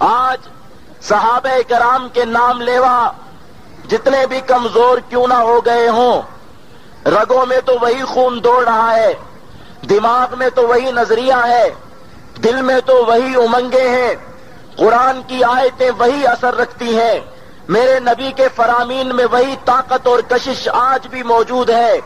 آج صحابہ کرام کے نام لیوا جتنے بھی کمزور کیوں نہ ہو گئے ہوں، رگوں میں تو وہی خون دوڑ رہا ہے، دماغ میں تو وہی نظریہ ہے، دل میں تو وہی امنگیں ہیں، قرآن کی آیتیں وہی اثر رکھتی ہیں۔ میرے نبی کے فرامین میں وہی طاقت اور کشش آج بھی موجود ہے۔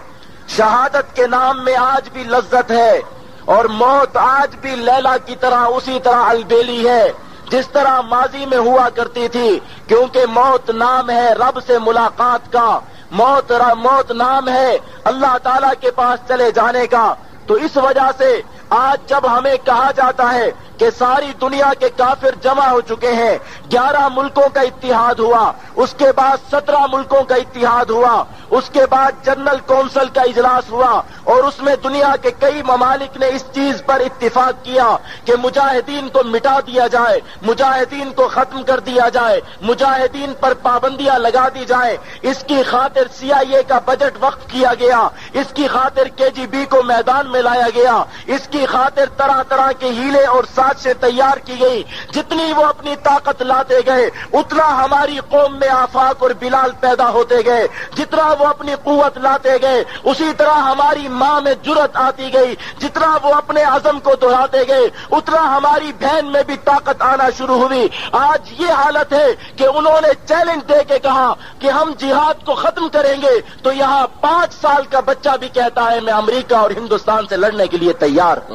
شہادت کے نام میں آج بھی لذت ہے اور موت آج بھی لیلا کی طرح اسی طرح البیلی ہے۔ جس طرح ماضی میں ہوا کرتی تھی، کیونکہ موت نام ہے رب سے ملاقات کا۔ موت موت نام ہے اللہ تعالی کے پاس چلے جانے کا۔ تو اس وجہ سے آج جب ہمیں کہا جاتا ہے کہ ساری دنیا کے کافر جمع ہو چکے ہیں، گیارہ ملکوں کا اتحاد ہوا، اس کے بعد سترہ ملکوں کا اتحاد ہوا، اس کے بعد جنرل کونسل کا اجلاس ہوا اور اس میں دنیا کے کئی ممالک نے اس چیز پر اتفاق کیا کہ مجاہدین کو مٹا دیا جائے، مجاہدین کو ختم کر دیا جائے، مجاہدین پر پابندیاں لگا دی جائیں۔ اس کی خاطر سی آئی اے کا بجٹ وقف کیا گیا، اس کی خاطر کے جی بی کو میدان میں لایا گیا، اس کی خاطر طرح طرح کے ہیلے اور ساتھ سے تیار کی گئی۔ جتنی وہ اپنی طاقت لاتے گئے، اتنا ہماری قوم میں آفاق اور بلال پیدا ہوتے گئے۔ جتنا وہ اپنی قوت لاتے گئے، اسی طرح ہماری ماں میں جرت آتی گئی، جتنا وہ اپنے عزم کو دہراتے گئے، اتنا ہماری بہن میں بھی طاقت آنا شروع ہوئی۔ آج یہ حالت ہے کہ انہوں نے چیلنج دے کے کہا کہ ہم جہاد کو ختم کریں گے، تو یہاں پانچ سال کا بچہ بھی کہتا ہے، میں امریکہ اور ہندوستان سے لڑنے کے لیے تیار ہوں۔